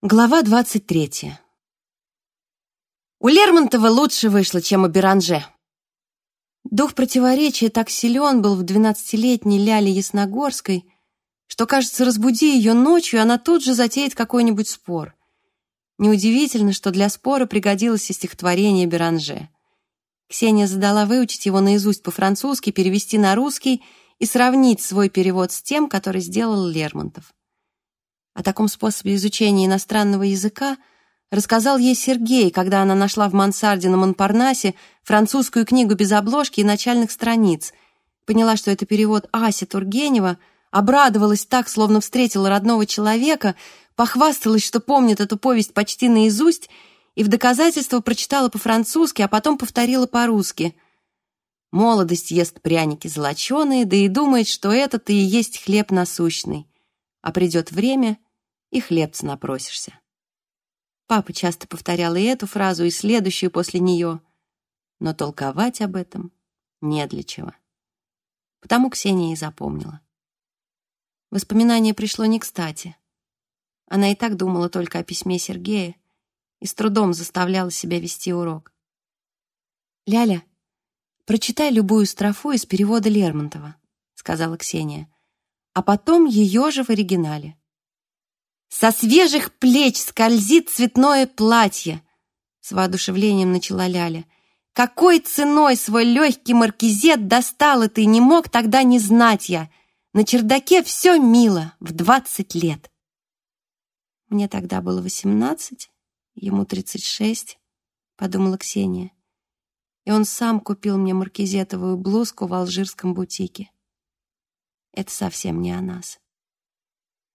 Глава 23. У Лермонтова лучше вышло, чем у Беранже. Дух противоречия так силен был в двенадцатилетней Ляле Ясногорской, что, кажется, разбуди ее ночью, она тут же затеет какой-нибудь спор. Неудивительно, что для спора пригодилось и стихотворение Беранже. Ксения задала выучить его наизусть по-французски, перевести на русский и сравнить свой перевод с тем, который сделал Лермонтов. О таком способе изучения иностранного языка рассказал ей Сергей, когда она нашла в мансарде на Монпарнасе французскую книгу без обложки и начальных страниц. Поняла, что это перевод Аси Тургенева, обрадовалась так, словно встретила родного человека, похвасталась, что помнит эту повесть почти наизусть, и в доказательство прочитала по-французски, а потом повторила по-русски. Молодость ест пряники золоченые, да и думает, что это-то и есть хлеб насущный. А придет время — и хлебца напросишься. Папа часто повторял и эту фразу, и следующую после нее, но толковать об этом не для чего. Потому Ксения и запомнила. Воспоминание пришло не кстати. Она и так думала только о письме Сергея и с трудом заставляла себя вести урок. «Ляля, прочитай любую строфу из перевода Лермонтова», — сказала Ксения, «а потом ее же в оригинале. Со свежих плеч скользит цветное платье. С воодушевлением начала Ляля. Какой ценой свой легкий маркизет достала ты, не мог тогда не знать я. На чердаке все мило, в двадцать лет. Мне тогда было восемнадцать, ему тридцать шесть, подумала Ксения. И он сам купил мне маркизетовую блузку в алжирском бутике. Это совсем не о нас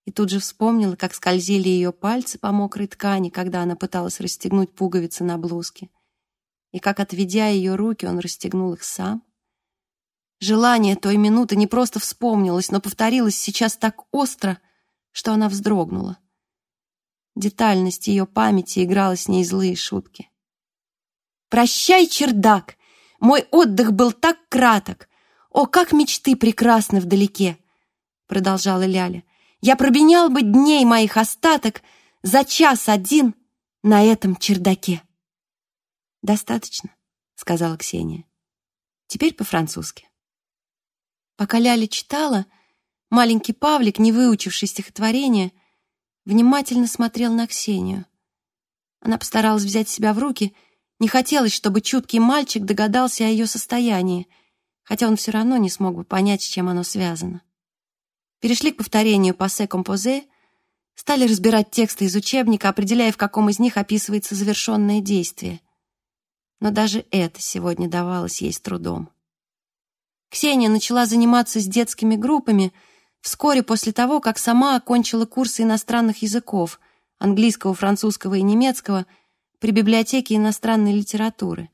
и тут же вспомнила, как скользили ее пальцы по мокрой ткани, когда она пыталась расстегнуть пуговицы на блузке, и как, отведя ее руки, он расстегнул их сам. Желание той минуты не просто вспомнилось, но повторилось сейчас так остро, что она вздрогнула. Детальность ее памяти играла с ней злые шутки. «Прощай, чердак! Мой отдых был так краток! О, как мечты прекрасны вдалеке!» Продолжала Ляля. Я пробенял бы дней моих остаток за час один на этом чердаке. «Достаточно», — сказала Ксения. «Теперь по-французски». Пока Ляля читала, маленький Павлик, не выучивший стихотворение, внимательно смотрел на Ксению. Она постаралась взять себя в руки, не хотелось, чтобы чуткий мальчик догадался о ее состоянии, хотя он все равно не смог бы понять, с чем оно связано перешли к повторению пассе композе, стали разбирать тексты из учебника, определяя, в каком из них описывается завершенное действие. Но даже это сегодня давалось ей с трудом. Ксения начала заниматься с детскими группами вскоре после того, как сама окончила курсы иностранных языков, английского, французского и немецкого, при библиотеке иностранной литературы.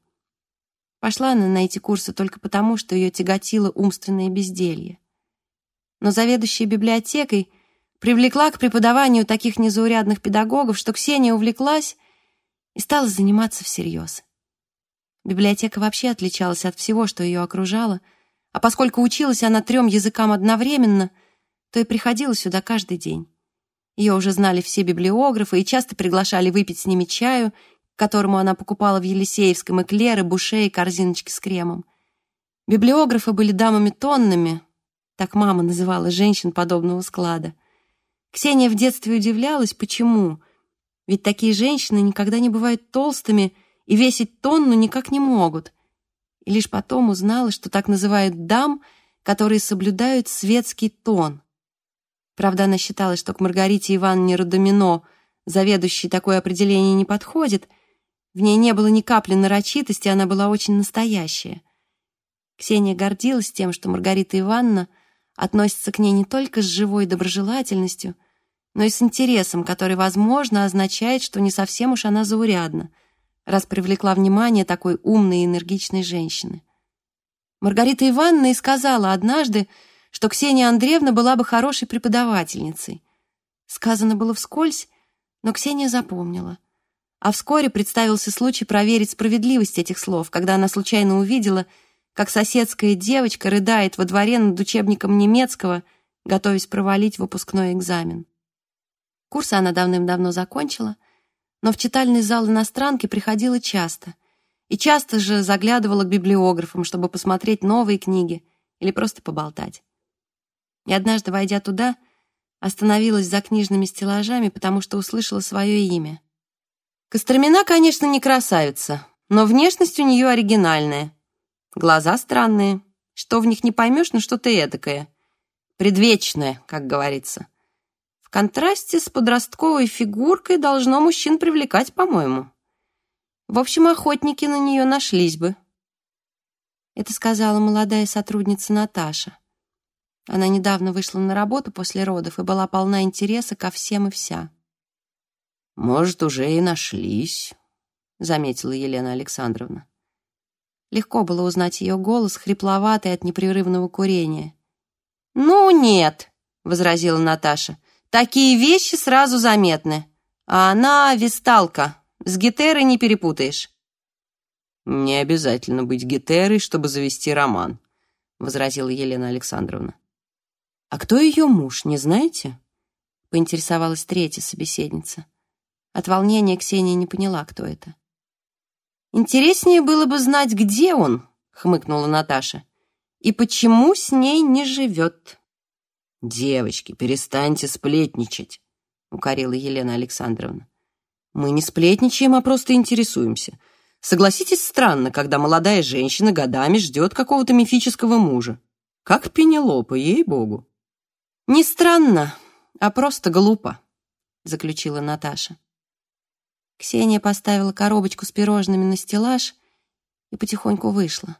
Пошла она на эти курсы только потому, что ее тяготило умственное безделье но заведующая библиотекой привлекла к преподаванию таких незаурядных педагогов, что Ксения увлеклась и стала заниматься всерьез. Библиотека вообще отличалась от всего, что ее окружало, а поскольку училась она трем языкам одновременно, то и приходила сюда каждый день. Ее уже знали все библиографы и часто приглашали выпить с ними чаю, которому она покупала в Елисеевском эклеры, буше и корзиночки с кремом. Библиографы были дамами тонными, так мама называла женщин подобного склада. Ксения в детстве удивлялась, почему. Ведь такие женщины никогда не бывают толстыми и весить тонну никак не могут. И лишь потом узнала, что так называют дам, которые соблюдают светский тон. Правда, она считала, что к Маргарите Ивановне Рудомино заведующей такое определение не подходит. В ней не было ни капли нарочитости, она была очень настоящая. Ксения гордилась тем, что Маргарита Ивановна — относится к ней не только с живой доброжелательностью, но и с интересом, который, возможно, означает, что не совсем уж она заурядна, раз привлекла внимание такой умной и энергичной женщины. Маргарита Ивановна и сказала однажды, что Ксения Андреевна была бы хорошей преподавательницей. Сказано было вскользь, но Ксения запомнила. А вскоре представился случай проверить справедливость этих слов, когда она случайно увидела — как соседская девочка рыдает во дворе над учебником немецкого, готовясь провалить выпускной экзамен. Курсы она давным-давно закончила, но в читальный зал иностранки приходила часто. И часто же заглядывала к библиографам, чтобы посмотреть новые книги или просто поболтать. И однажды, войдя туда, остановилась за книжными стеллажами, потому что услышала свое имя. Костромина, конечно, не красавица, но внешность у нее оригинальная. Глаза странные, что в них не поймешь, но что-то эдакое. Предвечное, как говорится. В контрасте с подростковой фигуркой должно мужчин привлекать, по-моему. В общем, охотники на нее нашлись бы. Это сказала молодая сотрудница Наташа. Она недавно вышла на работу после родов и была полна интереса ко всем и вся. «Может, уже и нашлись», — заметила Елена Александровна. Легко было узнать ее голос, хрипловатый от непрерывного курения. «Ну, нет», — возразила Наташа. «Такие вещи сразу заметны. А она висталка. С гетерой не перепутаешь». «Не обязательно быть гетерой, чтобы завести роман», — возразила Елена Александровна. «А кто ее муж, не знаете?» — поинтересовалась третья собеседница. От волнения Ксения не поняла, кто это. «Интереснее было бы знать, где он», — хмыкнула Наташа, «и почему с ней не живет». «Девочки, перестаньте сплетничать», — укорила Елена Александровна. «Мы не сплетничаем, а просто интересуемся. Согласитесь, странно, когда молодая женщина годами ждет какого-то мифического мужа. Как Пенелопа, ей-богу». «Не странно, а просто глупо», — заключила Наташа. Ксения поставила коробочку с пирожными на стеллаж и потихоньку вышла.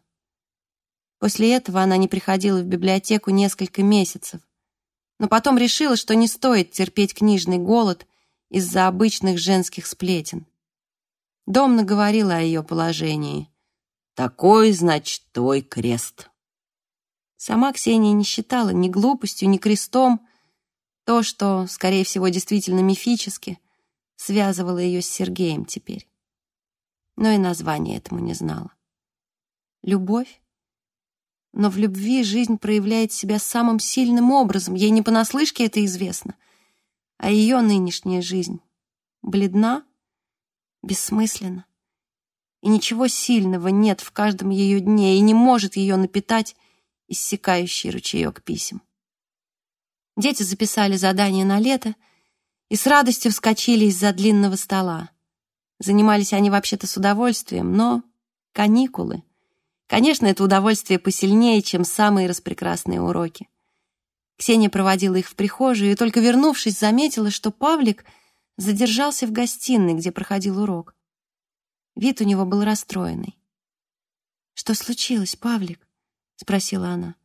После этого она не приходила в библиотеку несколько месяцев, но потом решила, что не стоит терпеть книжный голод из-за обычных женских сплетен. Домна говорила о ее положении. «Такой, значит, твой крест». Сама Ксения не считала ни глупостью, ни крестом то, что, скорее всего, действительно мифически, связывало ее с Сергеем теперь. Но и название этому не знала. Любовь? Но в любви жизнь проявляет себя самым сильным образом, ей не понаслышке это известно. А ее нынешняя жизнь бледна, бессмысленна. И ничего сильного нет в каждом ее дне, и не может ее напитать иссякающий ручеек писем. Дети записали задание на лето и с радостью вскочили из-за длинного стола. Занимались они вообще-то с удовольствием, но каникулы. Конечно, это удовольствие посильнее, чем самые распрекрасные уроки. Ксения проводила их в прихожую и, только вернувшись, заметила, что Павлик задержался в гостиной, где проходил урок. Вид у него был расстроенный. «Что случилось, Павлик?» — спросила она.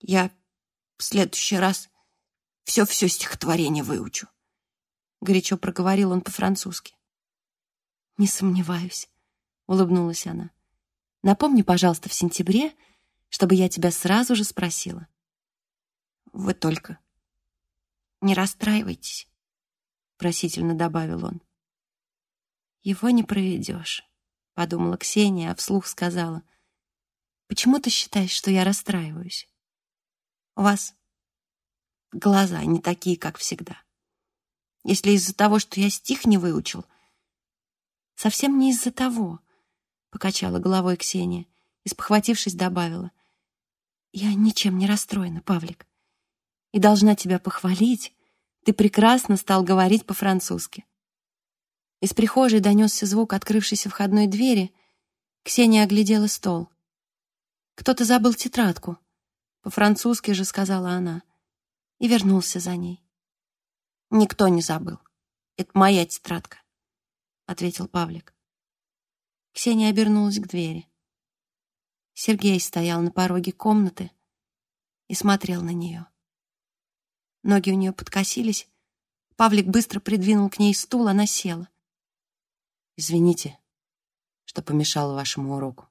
«Я в следующий раз все-все стихотворение выучу», — горячо проговорил он по-французски. «Не сомневаюсь», — улыбнулась она. «Напомни, пожалуйста, в сентябре, чтобы я тебя сразу же спросила». «Вы только не расстраивайтесь», — просительно добавил он. «Его не проведешь», — подумала Ксения, а вслух сказала — Почему ты считаешь, что я расстраиваюсь? У вас глаза не такие, как всегда. Если из-за того, что я стих не выучил... Совсем не из-за того, — покачала головой Ксения и, спохватившись, добавила. Я ничем не расстроена, Павлик. И должна тебя похвалить. Ты прекрасно стал говорить по-французски. Из прихожей донесся звук открывшейся входной двери. Ксения оглядела стол. Кто-то забыл тетрадку. По-французски же сказала она. И вернулся за ней. Никто не забыл. Это моя тетрадка, ответил Павлик. Ксения обернулась к двери. Сергей стоял на пороге комнаты и смотрел на нее. Ноги у нее подкосились. Павлик быстро придвинул к ней стул, она села. «Извините, что помешала вашему уроку»,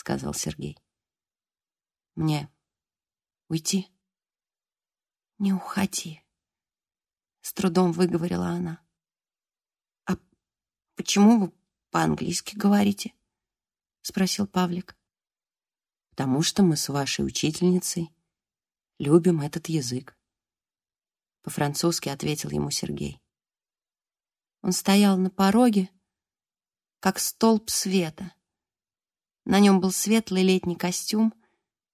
сказал Сергей. Мне уйти? Не уходи, с трудом выговорила она. А почему вы по-английски говорите? спросил Павлик. Потому что мы с вашей учительницей любим этот язык. — по-французски ответил ему Сергей. Он стоял на пороге, как столб света. На нем был светлый летний костюм.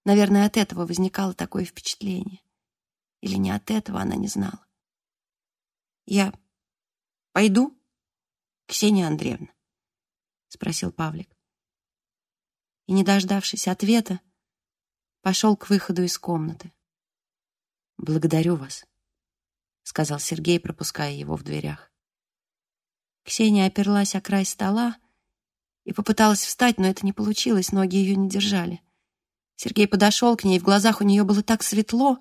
Наверное, от этого возникало такое впечатление. Или не от этого, она не знала. «Я пойду, Ксения Андреевна?» — спросил Павлик. И, не дождавшись ответа, пошел к выходу из комнаты. «Благодарю вас», — сказал Сергей, пропуская его в дверях. Ксения оперлась о край стола и попыталась встать, но это не получилось, ноги ее не держали. Сергей подошел к ней, в глазах у нее было так светло,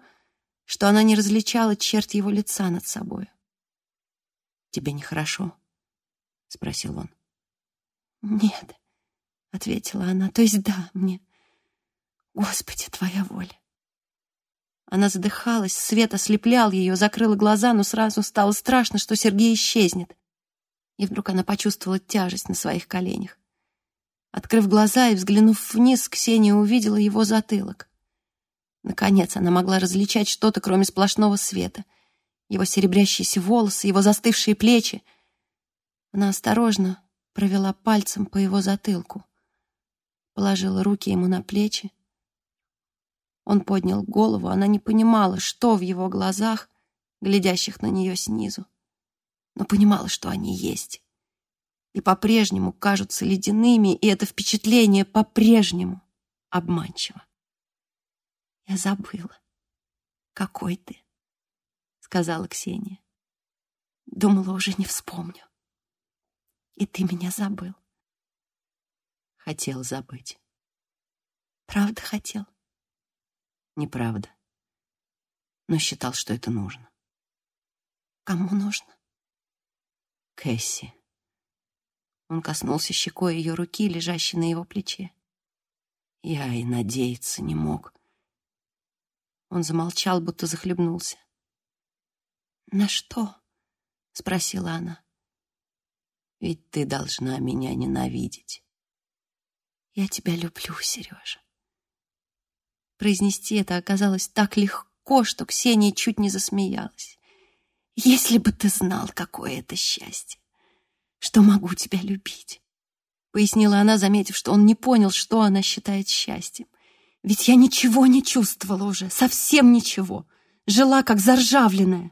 что она не различала черт его лица над собой. «Тебе нехорошо?» — спросил он. «Нет», — ответила она, — «то есть да, мне. Господи, твоя воля». Она задыхалась, свет ослеплял ее, закрыла глаза, но сразу стало страшно, что Сергей исчезнет. И вдруг она почувствовала тяжесть на своих коленях. Открыв глаза и взглянув вниз, Ксения увидела его затылок. Наконец она могла различать что-то, кроме сплошного света. Его серебрящиеся волосы, его застывшие плечи. Она осторожно провела пальцем по его затылку, положила руки ему на плечи. Он поднял голову, она не понимала, что в его глазах, глядящих на нее снизу но понимала, что они есть. И по-прежнему кажутся ледяными, и это впечатление по-прежнему обманчиво. «Я забыла, какой ты», — сказала Ксения. «Думала, уже не вспомню. И ты меня забыл». Хотел забыть. Правда хотел? Неправда. Но считал, что это нужно. Кому нужно? Кэсси. Он коснулся щекой ее руки, лежащей на его плече. Я и надеяться не мог. Он замолчал, будто захлебнулся. «На что?» — спросила она. «Ведь ты должна меня ненавидеть». «Я тебя люблю, Сережа». Произнести это оказалось так легко, что Ксения чуть не засмеялась. Если бы ты знал, какое это счастье, что могу тебя любить, пояснила она, заметив, что он не понял, что она считает счастьем. Ведь я ничего не чувствовала уже, совсем ничего, жила как заржавленная.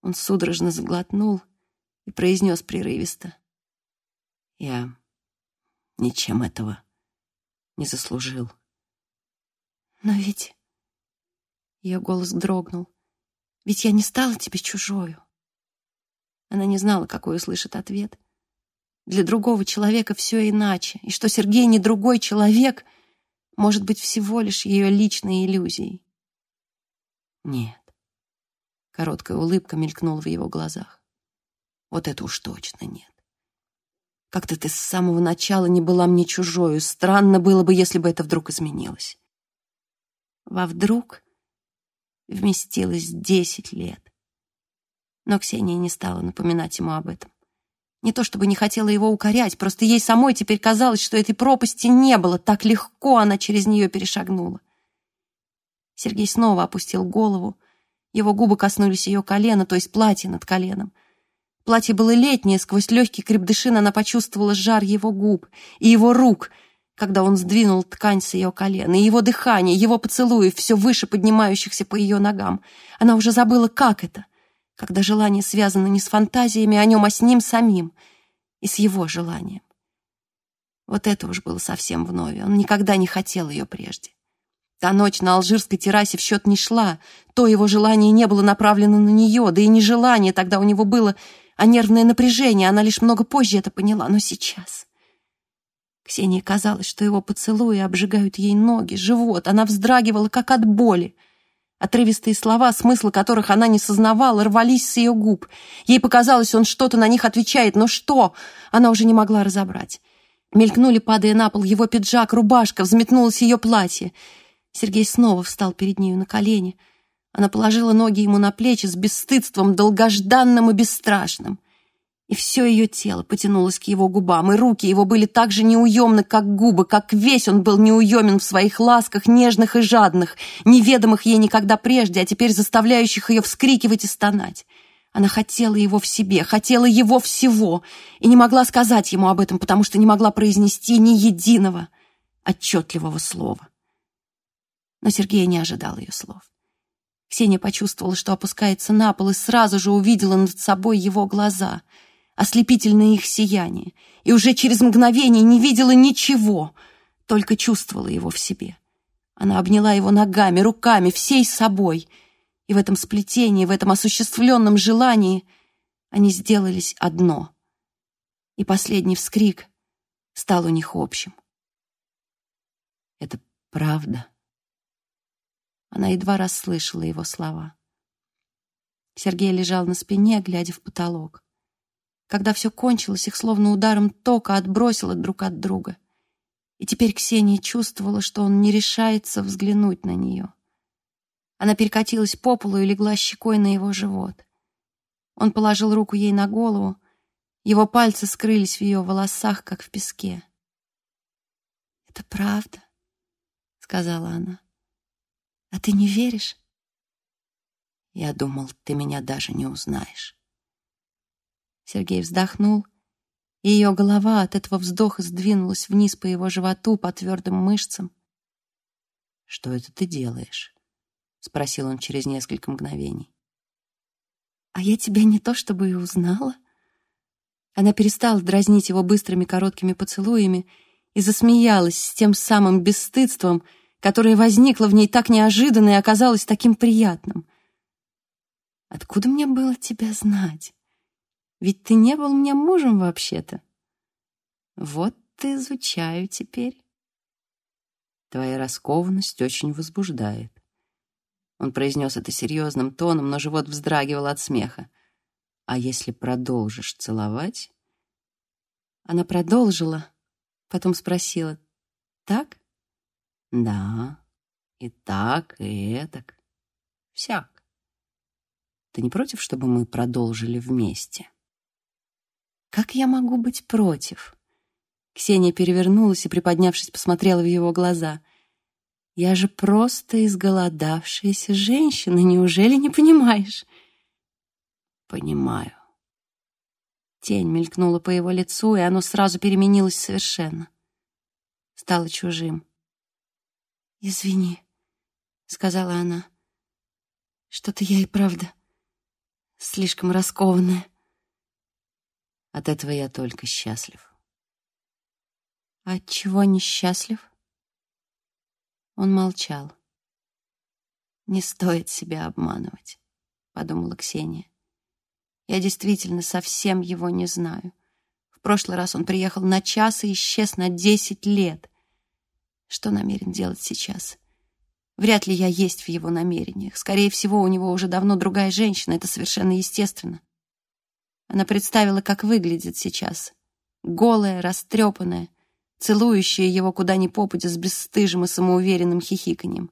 Он судорожно заглотнул и произнес прерывисто. Я ничем этого не заслужил. Но ведь... Ее голос дрогнул. Ведь я не стала тебе чужою. Она не знала, какой услышит ответ. Для другого человека все иначе, и что Сергей не другой человек, может быть всего лишь ее личной иллюзией. Нет. Короткая улыбка мелькнула в его глазах. Вот это уж точно нет. Как-то ты с самого начала не была мне чужою. Странно было бы, если бы это вдруг изменилось. Во вдруг вместилось десять лет. Но Ксения не стала напоминать ему об этом. Не то чтобы не хотела его укорять, просто ей самой теперь казалось, что этой пропасти не было, так легко она через нее перешагнула. Сергей снова опустил голову, его губы коснулись ее колена, то есть платья над коленом. Платье было летнее, сквозь легкий крепдышин она почувствовала жар его губ и его рук — когда он сдвинул ткань с ее колена, и его дыхание, его поцелуи, все выше поднимающихся по ее ногам. Она уже забыла, как это, когда желание связано не с фантазиями о нем, а с ним самим и с его желанием. Вот это уж было совсем вновь. Он никогда не хотел ее прежде. Та ночь на алжирской террасе в счет не шла. То его желание не было направлено на нее, да и не желание тогда у него было, а нервное напряжение. Она лишь много позже это поняла. Но сейчас... Ксении казалось, что его поцелуи обжигают ей ноги, живот. Она вздрагивала, как от боли. Отрывистые слова, смысла которых она не сознавала, рвались с ее губ. Ей показалось, он что-то на них отвечает, но что? Она уже не могла разобрать. Мелькнули, падая на пол, его пиджак, рубашка, взметнулось ее платье. Сергей снова встал перед нею на колени. Она положила ноги ему на плечи с бесстыдством, долгожданным и бесстрашным. И все ее тело потянулось к его губам, и руки его были так же неуемны, как губы, как весь он был неуемен в своих ласках, нежных и жадных, неведомых ей никогда прежде, а теперь заставляющих ее вскрикивать и стонать. Она хотела его в себе, хотела его всего, и не могла сказать ему об этом, потому что не могла произнести ни единого отчетливого слова. Но Сергей не ожидал ее слов. Ксения почувствовала, что опускается на пол, и сразу же увидела над собой его глаза — ослепительное их сияние, и уже через мгновение не видела ничего, только чувствовала его в себе. Она обняла его ногами, руками, всей собой, и в этом сплетении, в этом осуществленном желании они сделались одно. И последний вскрик стал у них общим. «Это правда?» Она едва расслышала его слова. Сергей лежал на спине, глядя в потолок. Когда все кончилось, их словно ударом тока отбросило друг от друга. И теперь Ксения чувствовала, что он не решается взглянуть на нее. Она перекатилась по полу и легла щекой на его живот. Он положил руку ей на голову, его пальцы скрылись в ее волосах, как в песке. «Это правда», — сказала она. «А ты не веришь?» «Я думал, ты меня даже не узнаешь». Сергей вздохнул, и ее голова от этого вздоха сдвинулась вниз по его животу, по твердым мышцам. «Что это ты делаешь?» — спросил он через несколько мгновений. «А я тебя не то чтобы и узнала». Она перестала дразнить его быстрыми короткими поцелуями и засмеялась с тем самым бесстыдством, которое возникло в ней так неожиданно и оказалось таким приятным. «Откуда мне было тебя знать?» Ведь ты не был мне мужем вообще-то. Вот ты изучаю теперь. Твоя раскованность очень возбуждает. Он произнес это серьезным тоном, но живот вздрагивал от смеха. А если продолжишь целовать? Она продолжила, потом спросила. Так? Да, и так, и этак. Всяк. Ты не против, чтобы мы продолжили вместе? Как я могу быть против? Ксения перевернулась и, приподнявшись, посмотрела в его глаза. Я же просто изголодавшаяся женщина, неужели не понимаешь? Понимаю. Тень мелькнула по его лицу, и оно сразу переменилось совершенно. Стало чужим. «Извини», — сказала она. «Что-то я и правда слишком раскованная». От этого я только счастлив. От чего несчастлив? Он молчал. Не стоит себя обманывать, подумала Ксения. Я действительно совсем его не знаю. В прошлый раз он приехал на час и исчез на десять лет. Что намерен делать сейчас? Вряд ли я есть в его намерениях. Скорее всего, у него уже давно другая женщина, это совершенно естественно. Она представила, как выглядит сейчас. Голая, растрепанная, целующая его куда ни попадя с бесстыжим и самоуверенным хихиканьем.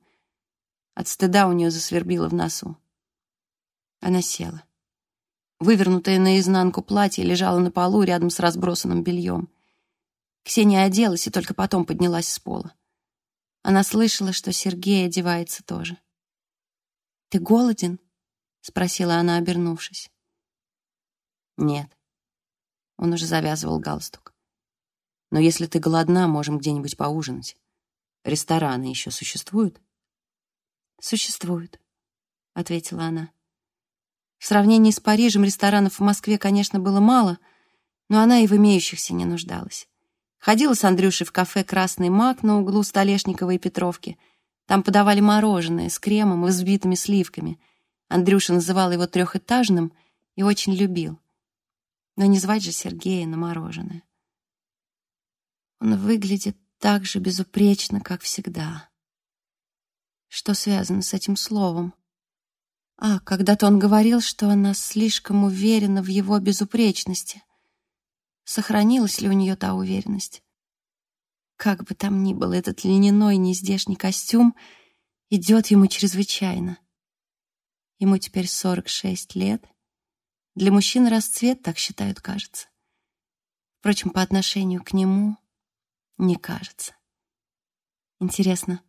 От стыда у нее засвербило в носу. Она села. Вывернутое наизнанку платье лежало на полу рядом с разбросанным бельем. Ксения оделась и только потом поднялась с пола. Она слышала, что Сергей одевается тоже. «Ты голоден?» — спросила она, обернувшись. Нет. Он уже завязывал галстук. Но если ты голодна, можем где-нибудь поужинать. Рестораны еще существуют? Существуют, ответила она. В сравнении с Парижем ресторанов в Москве, конечно, было мало, но она и в имеющихся не нуждалась. Ходила с Андрюшей в кафе «Красный мак» на углу Столешниковой и Петровки. Там подавали мороженое с кремом и взбитыми сливками. Андрюша называл его трехэтажным и очень любил. Но не звать же Сергея на мороженое. Он выглядит так же безупречно, как всегда. Что связано с этим словом? А, когда-то он говорил, что она слишком уверена в его безупречности. Сохранилась ли у нее та уверенность? Как бы там ни был, этот льняной нездешний костюм идет ему чрезвычайно. Ему теперь 46 лет, Для мужчин расцвет, так считают, кажется. Впрочем, по отношению к нему не кажется. Интересно,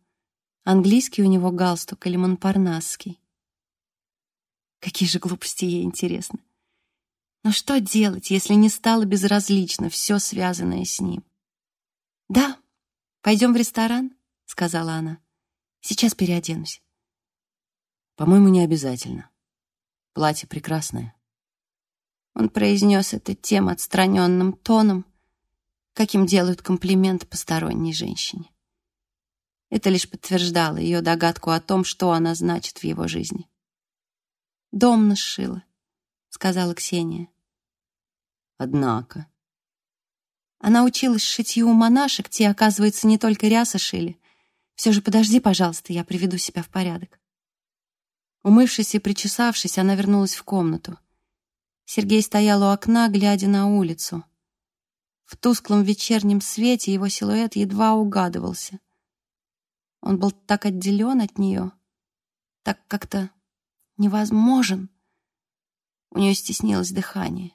английский у него галстук или монпарнасский? Какие же глупости ей интересны. Но что делать, если не стало безразлично все связанное с ним? «Да, пойдем в ресторан», — сказала она. «Сейчас переоденусь». «По-моему, не обязательно. Платье прекрасное». Он произнес это тем отстраненным тоном, каким делают комплимент посторонней женщине. Это лишь подтверждало ее догадку о том, что она значит в его жизни. «Дом нашила», — сказала Ксения. «Однако...» Она училась шитью у монашек, те, оказывается, не только рясы шили. Все же подожди, пожалуйста, я приведу себя в порядок. Умывшись и причесавшись, она вернулась в комнату. Сергей стоял у окна, глядя на улицу. В тусклом вечернем свете его силуэт едва угадывался. Он был так отделен от нее, так как-то невозможен. У нее стеснилось дыхание.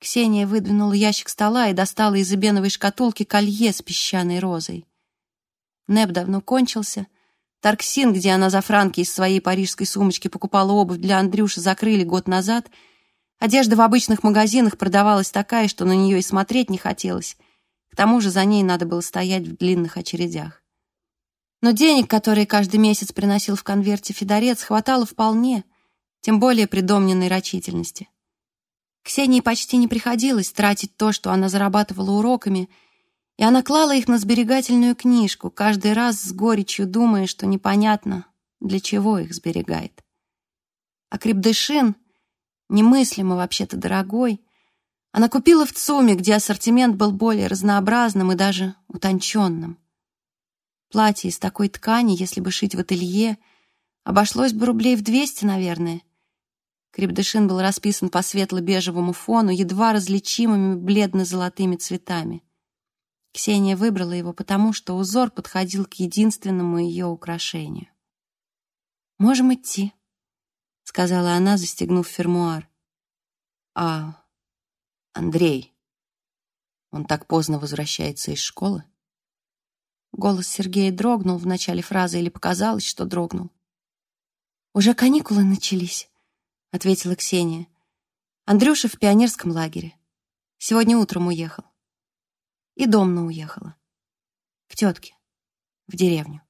Ксения выдвинула ящик стола и достала из эбеновой шкатулки колье с песчаной розой. Нэп давно кончился. Тарксин, где она за франки из своей парижской сумочки покупала обувь для Андрюши, закрыли год назад. Одежда в обычных магазинах продавалась такая, что на нее и смотреть не хотелось. К тому же за ней надо было стоять в длинных очередях. Но денег, которые каждый месяц приносил в конверте Федорец, хватало вполне, тем более при домненной рачительности. Ксении почти не приходилось тратить то, что она зарабатывала уроками, и она клала их на сберегательную книжку, каждый раз с горечью думая, что непонятно, для чего их сберегает. А крепдышин, немыслимо вообще-то дорогой, она купила в ЦУМе, где ассортимент был более разнообразным и даже утонченным. Платье из такой ткани, если бы шить в ателье, обошлось бы рублей в двести, наверное. Крепдышин был расписан по светло-бежевому фону, едва различимыми бледно-золотыми цветами. Ксения выбрала его потому, что узор подходил к единственному ее украшению. «Можем идти», — сказала она, застегнув фермуар. «А Андрей, он так поздно возвращается из школы?» Голос Сергея дрогнул в начале фразы или показалось, что дрогнул. «Уже каникулы начались», — ответила Ксения. «Андрюша в пионерском лагере. Сегодня утром уехал. И домна уехала. К тетке, в деревню».